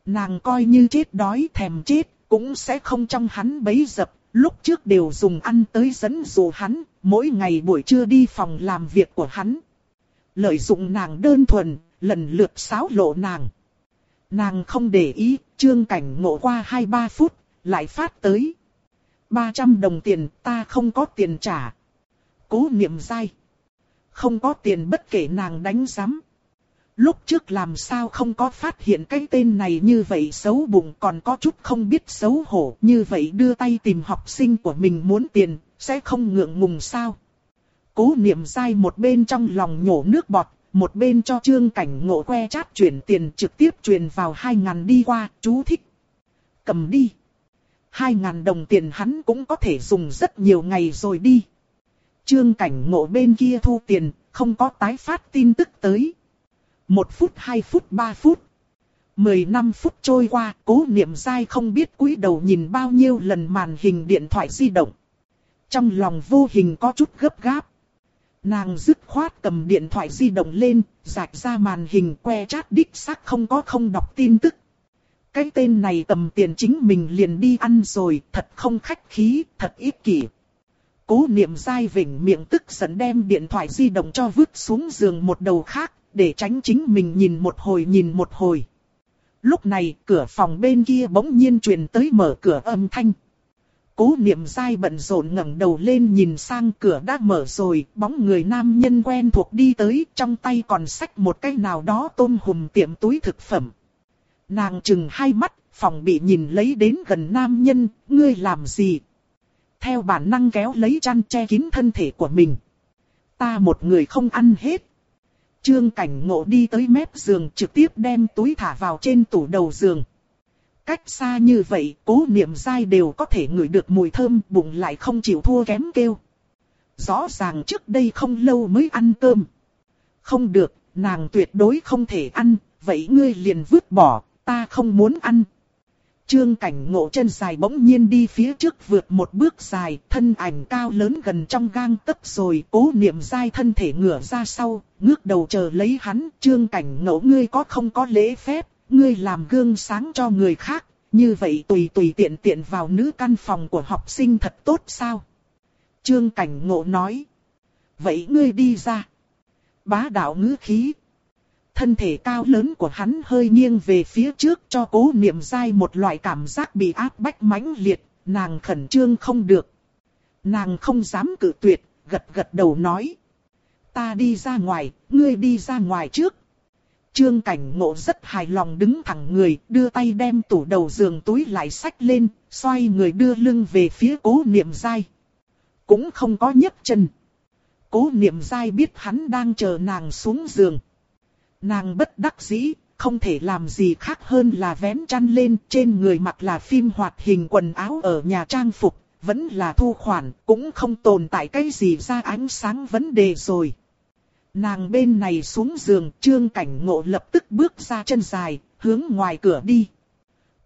Nàng coi như chết đói thèm chết, cũng sẽ không trong hắn bấy dập, lúc trước đều dùng ăn tới dẫn dụ hắn, mỗi ngày buổi trưa đi phòng làm việc của hắn. Lợi dụng nàng đơn thuần, lần lượt xáo lộ nàng. Nàng không để ý, trương cảnh ngộ qua 2-3 phút, lại phát tới. 300 đồng tiền, ta không có tiền trả. Cố niệm dai. Không có tiền bất kể nàng đánh giám. Lúc trước làm sao không có phát hiện cái tên này như vậy xấu bụng còn có chút không biết xấu hổ như vậy đưa tay tìm học sinh của mình muốn tiền, sẽ không ngượng ngùng sao. Cố niệm dai một bên trong lòng nhổ nước bọt, một bên cho trương cảnh ngộ que chát chuyển tiền trực tiếp truyền vào hai ngàn đi qua, chú thích. Cầm đi. Hai ngàn đồng tiền hắn cũng có thể dùng rất nhiều ngày rồi đi. Trương cảnh ngộ bên kia thu tiền, không có tái phát tin tức tới. Một phút, hai phút, ba phút. Mười năm phút trôi qua, cố niệm dai không biết cúi đầu nhìn bao nhiêu lần màn hình điện thoại di động. Trong lòng vô hình có chút gấp gáp. Nàng dứt khoát cầm điện thoại di động lên, rạch ra màn hình que chat đích xác không có không đọc tin tức. Cái tên này cầm tiền chính mình liền đi ăn rồi, thật không khách khí, thật ích kỷ. Cố niệm dai vỉnh miệng tức giận đem điện thoại di động cho vứt xuống giường một đầu khác, để tránh chính mình nhìn một hồi nhìn một hồi. Lúc này cửa phòng bên kia bỗng nhiên truyền tới mở cửa âm thanh. Cố niệm dai bận rộn ngẩng đầu lên nhìn sang cửa đã mở rồi, bóng người nam nhân quen thuộc đi tới, trong tay còn xách một cái nào đó tôm hùm tiệm túi thực phẩm. Nàng chừng hai mắt, phòng bị nhìn lấy đến gần nam nhân, ngươi làm gì? Theo bản năng kéo lấy chăn che kín thân thể của mình. Ta một người không ăn hết. Trương cảnh ngộ đi tới mép giường trực tiếp đem túi thả vào trên tủ đầu giường. Cách xa như vậy, cố niệm dai đều có thể ngửi được mùi thơm, bụng lại không chịu thua kém kêu. Rõ ràng trước đây không lâu mới ăn cơm. Không được, nàng tuyệt đối không thể ăn, vậy ngươi liền vứt bỏ, ta không muốn ăn. Trương cảnh ngộ chân dài bỗng nhiên đi phía trước vượt một bước dài, thân ảnh cao lớn gần trong gang tấc rồi, cố niệm dai thân thể ngửa ra sau, ngước đầu chờ lấy hắn, trương cảnh ngộ ngươi có không có lễ phép, ngươi làm gương sáng cho người khác, như vậy tùy tùy tiện tiện vào nữ căn phòng của học sinh thật tốt sao? Trương cảnh ngộ nói, vậy ngươi đi ra. Bá đạo ngữ khí, thân thể cao lớn của hắn hơi nghiêng về phía trước cho cố niệm dai một loại cảm giác bị áp bách mãnh liệt, nàng khẩn trương không được. Nàng không dám cự tuyệt, gật gật đầu nói. Ta đi ra ngoài, ngươi đi ra ngoài trước. Trương cảnh ngộ rất hài lòng đứng thẳng người, đưa tay đem tủ đầu giường túi lại sách lên, xoay người đưa lưng về phía cố niệm dai. Cũng không có nhấc chân. Cố niệm dai biết hắn đang chờ nàng xuống giường. Nàng bất đắc dĩ, không thể làm gì khác hơn là vén chăn lên trên người mặc là phim hoạt hình quần áo ở nhà trang phục, vẫn là thu khoản, cũng không tồn tại cái gì ra ánh sáng vấn đề rồi. Nàng bên này xuống giường, trương cảnh ngộ lập tức bước ra chân dài, hướng ngoài cửa đi.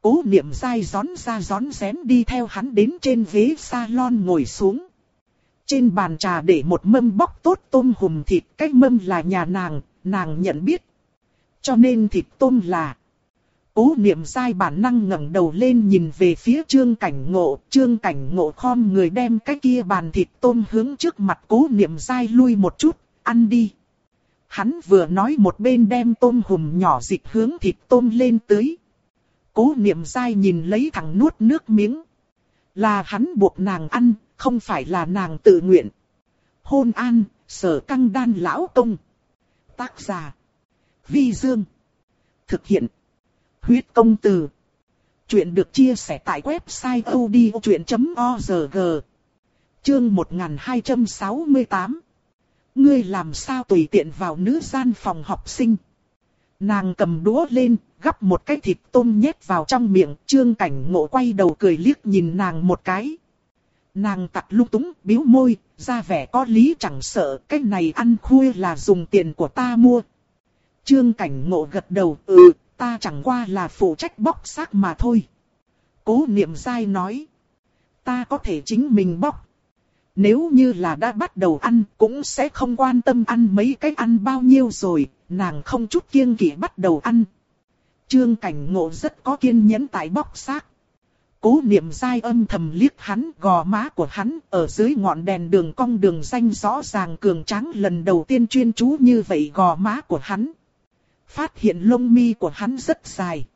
Cố niệm dai gión ra gión xén đi theo hắn đến trên ghế salon ngồi xuống. Trên bàn trà để một mâm bóc tốt tôm hùm thịt, cái mâm là nhà nàng, nàng nhận biết. Cho nên thịt tôm là. Cố niệm sai bản năng ngẩng đầu lên nhìn về phía trương cảnh ngộ, trương cảnh ngộ khom người đem cái kia bàn thịt tôm hướng trước mặt cố niệm sai lui một chút, ăn đi. Hắn vừa nói một bên đem tôm hùm nhỏ dịch hướng thịt tôm lên tưới. Cố niệm sai nhìn lấy thằng nuốt nước miếng. Là hắn buộc nàng ăn, không phải là nàng tự nguyện. Hôn an, sở căng đan lão công. Tác giả. Vi Dương. Thực hiện. Huyết công từ. Chuyện được chia sẻ tại website odchuyện.org. Chương 1268. Ngươi làm sao tùy tiện vào nữ gian phòng học sinh. Nàng cầm đũa lên, gắp một cái thịt tôm nhét vào trong miệng, trương cảnh ngộ quay đầu cười liếc nhìn nàng một cái. Nàng tặc lung túng, biếu môi, ra vẻ có lý chẳng sợ, cái này ăn khuya là dùng tiền của ta mua. Trương cảnh ngộ gật đầu, ừ, ta chẳng qua là phụ trách bóc xác mà thôi. Cố niệm dai nói, ta có thể chính mình bóc. Nếu như là đã bắt đầu ăn, cũng sẽ không quan tâm ăn mấy cái ăn bao nhiêu rồi, nàng không chút kiêng kỵ bắt đầu ăn. Trương cảnh ngộ rất có kiên nhẫn tại bóc xác. Cố niệm dai âm thầm liếc hắn, gò má của hắn, ở dưới ngọn đèn đường cong đường danh rõ ràng cường tráng lần đầu tiên chuyên chú như vậy gò má của hắn. Phát hiện lông mi của hắn rất dài.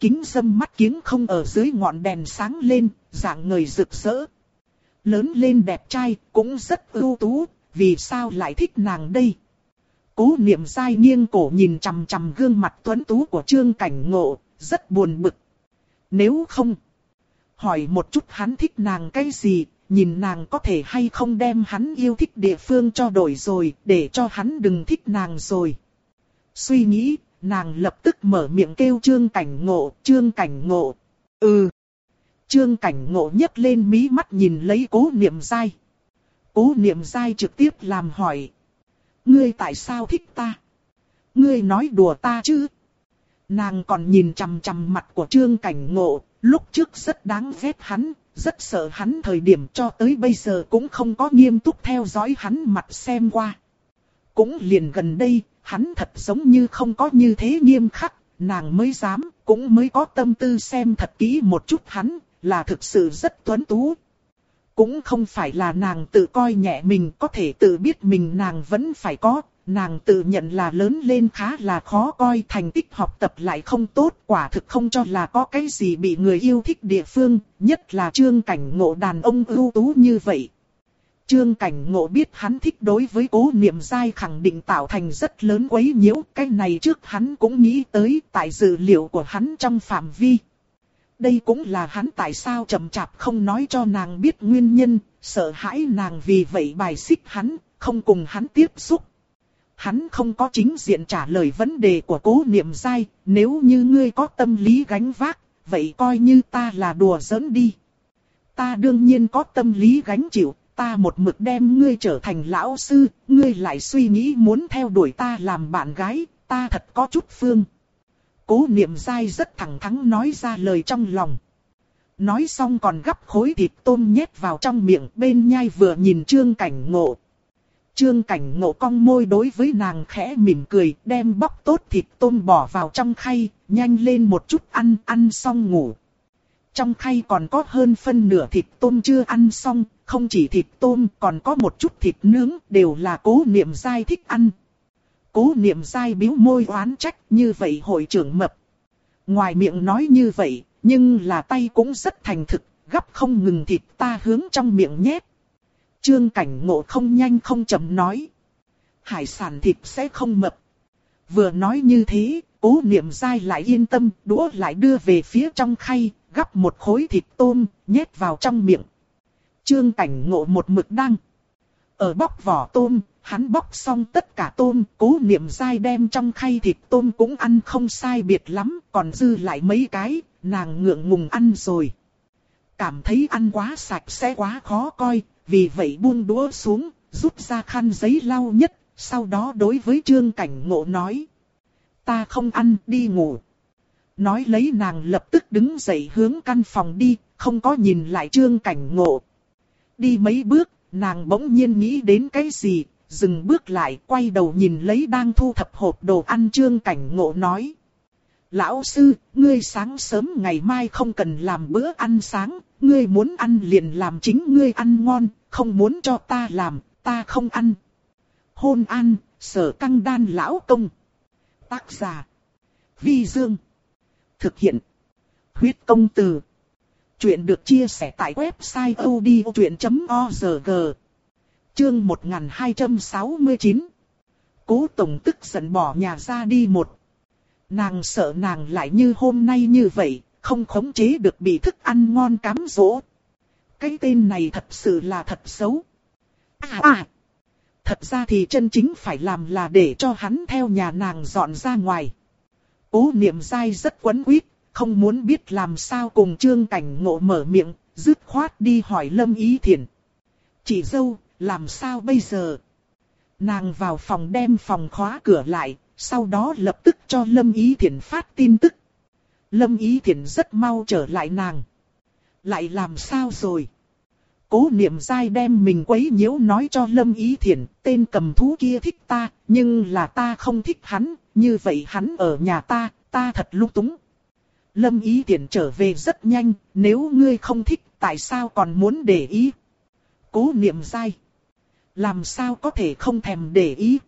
Kính dâm mắt kiếng không ở dưới ngọn đèn sáng lên, dạng người rực rỡ. Lớn lên đẹp trai, cũng rất ưu tú, vì sao lại thích nàng đây? Cố niệm dai nghiêng cổ nhìn chằm chằm gương mặt tuấn tú của trương cảnh ngộ, rất buồn bực. Nếu không hỏi một chút hắn thích nàng cái gì, nhìn nàng có thể hay không đem hắn yêu thích địa phương cho đổi rồi, để cho hắn đừng thích nàng rồi. Suy nghĩ, nàng lập tức mở miệng kêu trương cảnh ngộ, trương cảnh ngộ. Ừ. Trương cảnh ngộ nhấc lên mí mắt nhìn lấy cố niệm dai. Cố niệm dai trực tiếp làm hỏi. Ngươi tại sao thích ta? Ngươi nói đùa ta chứ? Nàng còn nhìn chằm chằm mặt của trương cảnh ngộ, lúc trước rất đáng ghét hắn, rất sợ hắn thời điểm cho tới bây giờ cũng không có nghiêm túc theo dõi hắn mặt xem qua. Cũng liền gần đây, hắn thật giống như không có như thế nghiêm khắc, nàng mới dám, cũng mới có tâm tư xem thật kỹ một chút hắn, là thực sự rất tuấn tú. Cũng không phải là nàng tự coi nhẹ mình có thể tự biết mình nàng vẫn phải có, nàng tự nhận là lớn lên khá là khó coi thành tích học tập lại không tốt quả thực không cho là có cái gì bị người yêu thích địa phương, nhất là trương cảnh ngộ đàn ông ưu tú như vậy. Trương Cảnh Ngộ biết hắn thích đối với cố niệm dai khẳng định tạo thành rất lớn quấy nhiễu, cái này trước hắn cũng nghĩ tới tại dữ liệu của hắn trong phạm vi. Đây cũng là hắn tại sao chậm chạp không nói cho nàng biết nguyên nhân, sợ hãi nàng vì vậy bài xích hắn, không cùng hắn tiếp xúc. Hắn không có chính diện trả lời vấn đề của cố niệm dai, nếu như ngươi có tâm lý gánh vác, vậy coi như ta là đùa giỡn đi. Ta đương nhiên có tâm lý gánh chịu, ta một mực đem ngươi trở thành lão sư, ngươi lại suy nghĩ muốn theo đuổi ta làm bạn gái, ta thật có chút phương. Cố niệm dai rất thẳng thắn nói ra lời trong lòng. Nói xong còn gắp khối thịt tôm nhét vào trong miệng bên nhai vừa nhìn trương cảnh ngộ. Trương cảnh ngộ cong môi đối với nàng khẽ mỉm cười đem bóc tốt thịt tôm bỏ vào trong khay, nhanh lên một chút ăn, ăn xong ngủ. Trong khay còn có hơn phân nửa thịt tôm chưa ăn xong, không chỉ thịt tôm còn có một chút thịt nướng đều là cố niệm dai thích ăn. Cố niệm dai biếu môi oán trách như vậy hội trưởng mập. Ngoài miệng nói như vậy, nhưng là tay cũng rất thành thực, gấp không ngừng thịt ta hướng trong miệng nhét. Trương cảnh ngộ không nhanh không chậm nói. Hải sản thịt sẽ không mập. Vừa nói như thế, cố niệm dai lại yên tâm, đũa lại đưa về phía trong khay, gắp một khối thịt tôm, nhét vào trong miệng. Trương cảnh ngộ một mực đăng. Ở bóc vỏ tôm, hắn bóc xong tất cả tôm, cố niệm dai đem trong khay thịt tôm cũng ăn không sai biệt lắm, còn dư lại mấy cái, nàng ngượng ngùng ăn rồi. Cảm thấy ăn quá sạch sẽ quá khó coi, vì vậy buông đũa xuống, rút ra khăn giấy lau nhất, sau đó đối với trương cảnh ngộ nói. Ta không ăn, đi ngủ. Nói lấy nàng lập tức đứng dậy hướng căn phòng đi, không có nhìn lại trương cảnh ngộ. Đi mấy bước, nàng bỗng nhiên nghĩ đến cái gì, dừng bước lại quay đầu nhìn lấy đang thu thập hộp đồ ăn trương cảnh ngộ nói. Lão sư, ngươi sáng sớm ngày mai không cần làm bữa ăn sáng, ngươi muốn ăn liền làm chính ngươi ăn ngon, không muốn cho ta làm, ta không ăn. Hôn an, sở căng đan lão công. Tác giả. Vi Dương. Thực hiện. Huyết công từ. Chuyện được chia sẻ tại website odchuyện.org. Chương 1269. Cố Tổng tức giận bỏ nhà ra đi một. Nàng sợ nàng lại như hôm nay như vậy, không khống chế được bị thức ăn ngon cám dỗ. Cái tên này thật sự là thật xấu. À à! Thật ra thì chân chính phải làm là để cho hắn theo nhà nàng dọn ra ngoài. Cố niệm dai rất quấn quýt, không muốn biết làm sao cùng trương cảnh ngộ mở miệng, dứt khoát đi hỏi Lâm Ý thiền. Chị dâu, làm sao bây giờ? Nàng vào phòng đem phòng khóa cửa lại, sau đó lập tức cho Lâm Ý thiền phát tin tức. Lâm Ý Thiển rất mau trở lại nàng. Lại làm sao rồi? Cố niệm dai đem mình quấy nhiễu nói cho Lâm Ý Thiển, tên cầm thú kia thích ta, nhưng là ta không thích hắn, như vậy hắn ở nhà ta, ta thật lúc túng. Lâm Ý Thiển trở về rất nhanh, nếu ngươi không thích, tại sao còn muốn để ý? Cố niệm dai. Làm sao có thể không thèm để ý?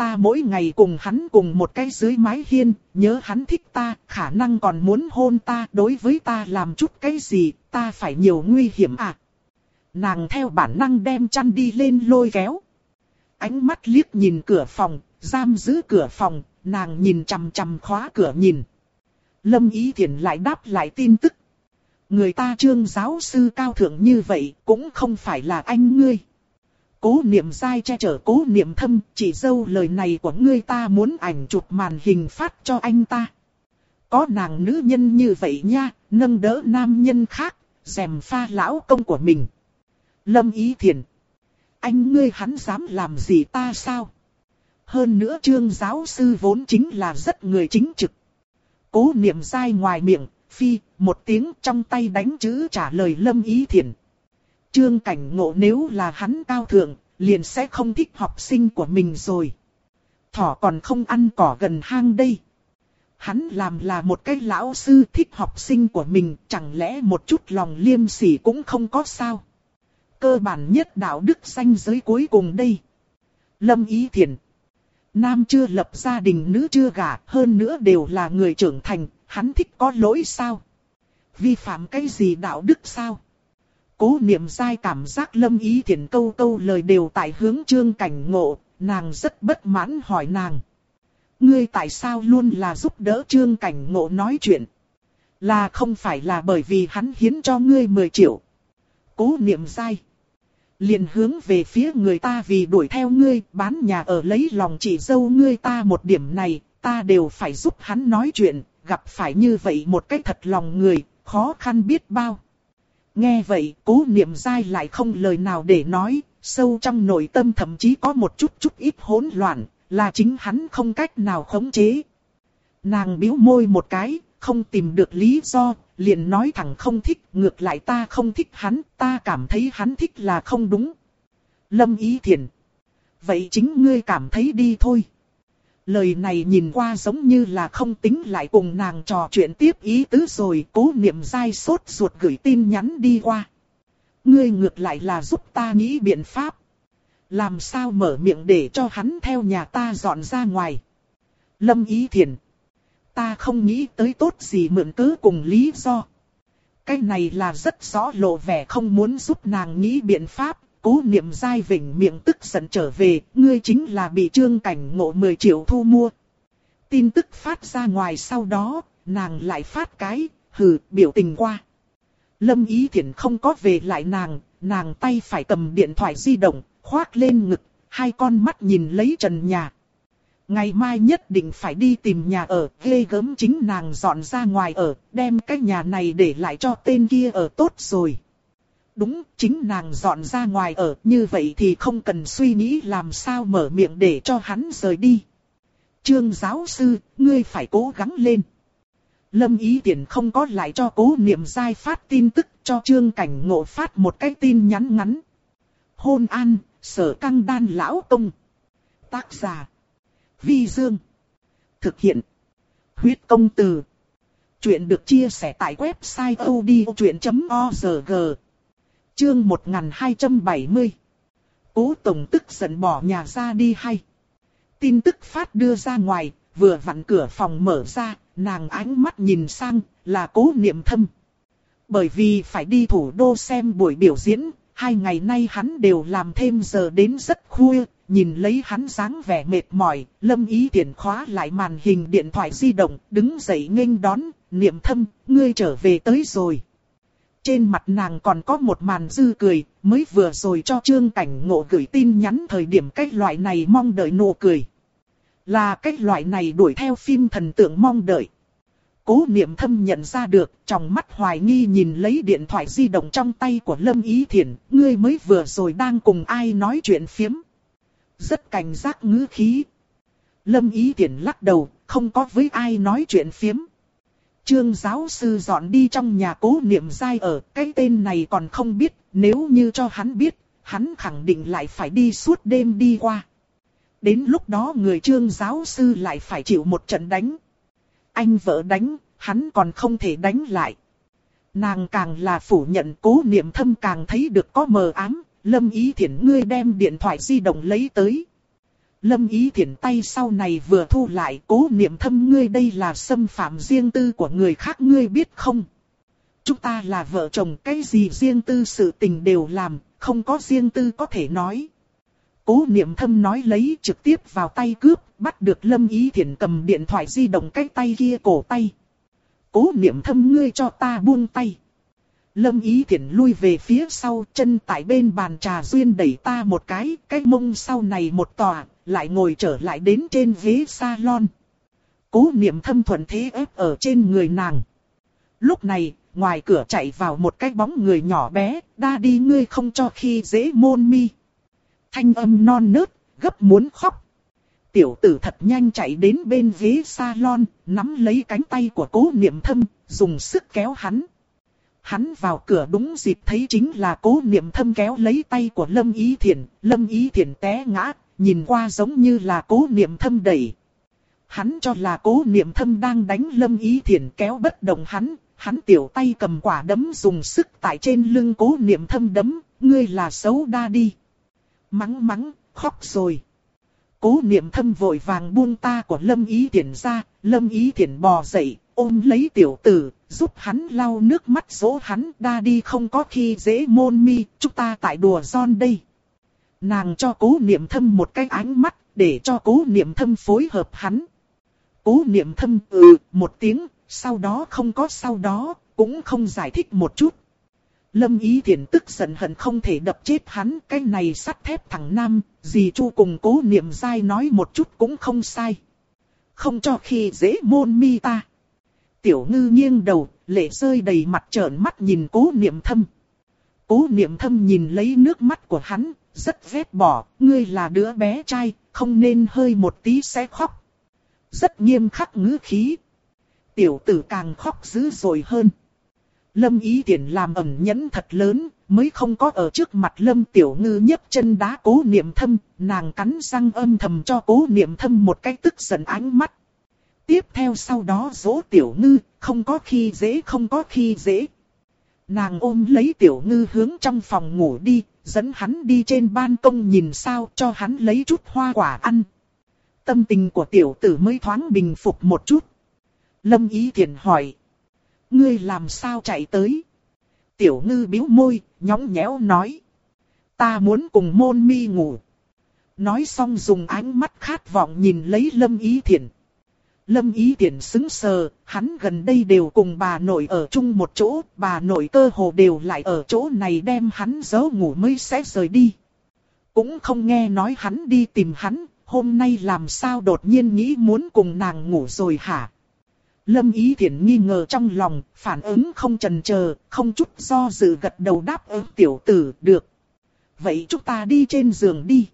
Ta mỗi ngày cùng hắn cùng một cái dưới mái hiên, nhớ hắn thích ta, khả năng còn muốn hôn ta, đối với ta làm chút cái gì, ta phải nhiều nguy hiểm à? Nàng theo bản năng đem chăn đi lên lôi kéo. Ánh mắt liếc nhìn cửa phòng, giam giữ cửa phòng, nàng nhìn chằm chằm khóa cửa nhìn. Lâm Ý Thiển lại đáp lại tin tức. Người ta trương giáo sư cao thượng như vậy cũng không phải là anh ngươi. Cố niệm dai che chở cố niệm thâm, chỉ dâu lời này của ngươi ta muốn ảnh chụp màn hình phát cho anh ta. có nàng nữ nhân như vậy nha, nâng đỡ nam nhân khác, dèm pha lão công của mình. Lâm Ý Thiền. Anh ngươi hắn dám làm gì ta sao? Hơn nữa trương giáo sư vốn chính là rất người chính trực. Cố niệm dai ngoài miệng, phi, một tiếng trong tay đánh chữ trả lời Lâm Ý Thiền. Trương cảnh ngộ nếu là hắn cao thượng, liền sẽ không thích học sinh của mình rồi. Thỏ còn không ăn cỏ gần hang đây. Hắn làm là một cái lão sư thích học sinh của mình, chẳng lẽ một chút lòng liêm sỉ cũng không có sao. Cơ bản nhất đạo đức danh giới cuối cùng đây. Lâm Ý Thiền. Nam chưa lập gia đình nữ chưa gả, hơn nữa đều là người trưởng thành, hắn thích có lỗi sao? Vi phạm cái gì đạo đức sao? Cố niệm dai cảm giác lâm ý thiện câu câu lời đều tại hướng trương cảnh ngộ, nàng rất bất mãn hỏi nàng. Ngươi tại sao luôn là giúp đỡ trương cảnh ngộ nói chuyện? Là không phải là bởi vì hắn hiến cho ngươi 10 triệu. Cố niệm dai. Liền hướng về phía người ta vì đuổi theo ngươi, bán nhà ở lấy lòng chỉ dâu ngươi ta một điểm này, ta đều phải giúp hắn nói chuyện, gặp phải như vậy một cách thật lòng người, khó khăn biết bao. Nghe vậy, cố niệm dai lại không lời nào để nói, sâu trong nội tâm thậm chí có một chút chút ít hỗn loạn, là chính hắn không cách nào khống chế. Nàng biếu môi một cái, không tìm được lý do, liền nói thẳng không thích, ngược lại ta không thích hắn, ta cảm thấy hắn thích là không đúng. Lâm Ý Thiền. Vậy chính ngươi cảm thấy đi thôi. Lời này nhìn qua giống như là không tính lại cùng nàng trò chuyện tiếp ý tứ rồi cố niệm dai sốt ruột gửi tin nhắn đi qua. Ngươi ngược lại là giúp ta nghĩ biện pháp. Làm sao mở miệng để cho hắn theo nhà ta dọn ra ngoài. Lâm Ý Thiền. Ta không nghĩ tới tốt gì mượn cớ cùng lý do. Cái này là rất rõ lộ vẻ không muốn giúp nàng nghĩ biện pháp, cố niệm dai vỉnh miệng tức giận trở về, ngươi chính là bị trương cảnh ngộ 10 triệu thu mua. Tin tức phát ra ngoài sau đó, nàng lại phát cái, hừ, biểu tình qua. Lâm Ý thiện không có về lại nàng, nàng tay phải cầm điện thoại di động, khoác lên ngực, hai con mắt nhìn lấy trần nhà. Ngày mai nhất định phải đi tìm nhà ở, ghê gớm chính nàng dọn ra ngoài ở, đem cái nhà này để lại cho tên kia ở tốt rồi. Đúng, chính nàng dọn ra ngoài ở, như vậy thì không cần suy nghĩ làm sao mở miệng để cho hắn rời đi. Trương giáo sư, ngươi phải cố gắng lên. Lâm ý tiện không có lại cho cố niệm giai phát tin tức cho trương cảnh ngộ phát một cái tin nhắn ngắn. Hôn an, sở căng đan lão công. Tác giả. Vi Dương. Thực hiện. Huyết công từ. Chuyện được chia sẻ tại website odchuyện.org. Chương 1270. Cố Tổng tức giận bỏ nhà ra đi hay. Tin tức phát đưa ra ngoài, vừa vặn cửa phòng mở ra, nàng ánh mắt nhìn sang, là cố niệm thâm. Bởi vì phải đi thủ đô xem buổi biểu diễn, hai ngày nay hắn đều làm thêm giờ đến rất khuya, nhìn lấy hắn dáng vẻ mệt mỏi, lâm ý tiện khóa lại màn hình điện thoại di động, đứng dậy nghênh đón, niệm thâm, ngươi trở về tới rồi. Trên mặt nàng còn có một màn dư cười, mới vừa rồi cho trương cảnh ngộ gửi tin nhắn thời điểm cách loại này mong đợi nụ cười. Là cách loại này đuổi theo phim thần tượng mong đợi. Cố niệm thâm nhận ra được, trong mắt hoài nghi nhìn lấy điện thoại di động trong tay của Lâm Ý Thiển, ngươi mới vừa rồi đang cùng ai nói chuyện phiếm. Rất cảnh giác ngữ khí. Lâm Ý Thiển lắc đầu, không có với ai nói chuyện phiếm. Trương giáo sư dọn đi trong nhà cố niệm dai ở, cái tên này còn không biết, nếu như cho hắn biết, hắn khẳng định lại phải đi suốt đêm đi qua. Đến lúc đó người trương giáo sư lại phải chịu một trận đánh. Anh vợ đánh, hắn còn không thể đánh lại. Nàng càng là phủ nhận cố niệm thâm càng thấy được có mờ ám, lâm ý thiện ngươi đem điện thoại di động lấy tới. Lâm ý thiện tay sau này vừa thu lại cố niệm thâm ngươi đây là xâm phạm riêng tư của người khác ngươi biết không? Chúng ta là vợ chồng cái gì riêng tư sự tình đều làm, không có riêng tư có thể nói. Cố niệm thâm nói lấy trực tiếp vào tay cướp, bắt được lâm ý thiện cầm điện thoại di động cái tay kia cổ tay. Cố niệm thâm ngươi cho ta buông tay. Lâm ý thiện lui về phía sau chân tại bên bàn trà duyên đẩy ta một cái, cái mông sau này một tòa, lại ngồi trở lại đến trên ghế salon. Cố niệm thâm thuận thế ép ở trên người nàng. Lúc này, ngoài cửa chạy vào một cái bóng người nhỏ bé, đa đi ngươi không cho khi dễ môn mi. Thanh âm non nớt, gấp muốn khóc. Tiểu tử thật nhanh chạy đến bên ghế salon, nắm lấy cánh tay của cố niệm thâm, dùng sức kéo hắn. Hắn vào cửa đúng dịp thấy chính là cố niệm thâm kéo lấy tay của Lâm Ý Thiển, Lâm Ý Thiển té ngã, nhìn qua giống như là cố niệm thâm đẩy. Hắn cho là cố niệm thâm đang đánh Lâm Ý Thiển kéo bất động hắn, hắn tiểu tay cầm quả đấm dùng sức tại trên lưng cố niệm thâm đấm, ngươi là xấu đa đi. Mắng mắng, khóc rồi. Cố niệm thâm vội vàng buông ta của Lâm Ý Thiển ra, Lâm Ý Thiển bò dậy, ôm lấy tiểu tử, giúp hắn lau nước mắt dỗ hắn đa đi không có khi dễ môn mi, chúng ta tại đùa giòn đây. Nàng cho cố niệm thâm một cái ánh mắt, để cho cố niệm thâm phối hợp hắn. Cố niệm thâm ừ một tiếng, sau đó không có sau đó, cũng không giải thích một chút. Lâm Ý Thiển tức giận hận không thể đập chết hắn, cái này sắt thép thằng nam, gì chu cùng cố niệm dai nói một chút cũng không sai. Không cho khi dễ môn mi ta. Tiểu ngư nghiêng đầu, lệ rơi đầy mặt trợn mắt nhìn cố niệm thâm. Cố niệm thâm nhìn lấy nước mắt của hắn, rất vết bỏ, ngươi là đứa bé trai, không nên hơi một tí sẽ khóc. Rất nghiêm khắc ngữ khí. Tiểu tử càng khóc dữ dội hơn. Lâm ý tiện làm ẩm nhẫn thật lớn, mới không có ở trước mặt lâm tiểu ngư nhấc chân đá cố niệm thâm, nàng cắn răng âm thầm cho cố niệm thâm một cái tức giận ánh mắt. Tiếp theo sau đó dỗ tiểu ngư, không có khi dễ không có khi dễ. Nàng ôm lấy tiểu ngư hướng trong phòng ngủ đi, dẫn hắn đi trên ban công nhìn sao cho hắn lấy chút hoa quả ăn. Tâm tình của tiểu tử mới thoáng bình phục một chút. Lâm ý thiện hỏi. Ngươi làm sao chạy tới? Tiểu ngư biếu môi, nhõng nhẽo nói. Ta muốn cùng môn mi ngủ. Nói xong dùng ánh mắt khát vọng nhìn lấy lâm ý thiện. Lâm Ý Tiễn xứng sờ, hắn gần đây đều cùng bà nội ở chung một chỗ, bà nội cơ hồ đều lại ở chỗ này đem hắn giấu ngủ mới sẽ rời đi. Cũng không nghe nói hắn đi tìm hắn, hôm nay làm sao đột nhiên nghĩ muốn cùng nàng ngủ rồi hả? Lâm Ý Thiển nghi ngờ trong lòng, phản ứng không chần chờ, không chút do dự gật đầu đáp ứng tiểu tử, được. Vậy chúng ta đi trên giường đi.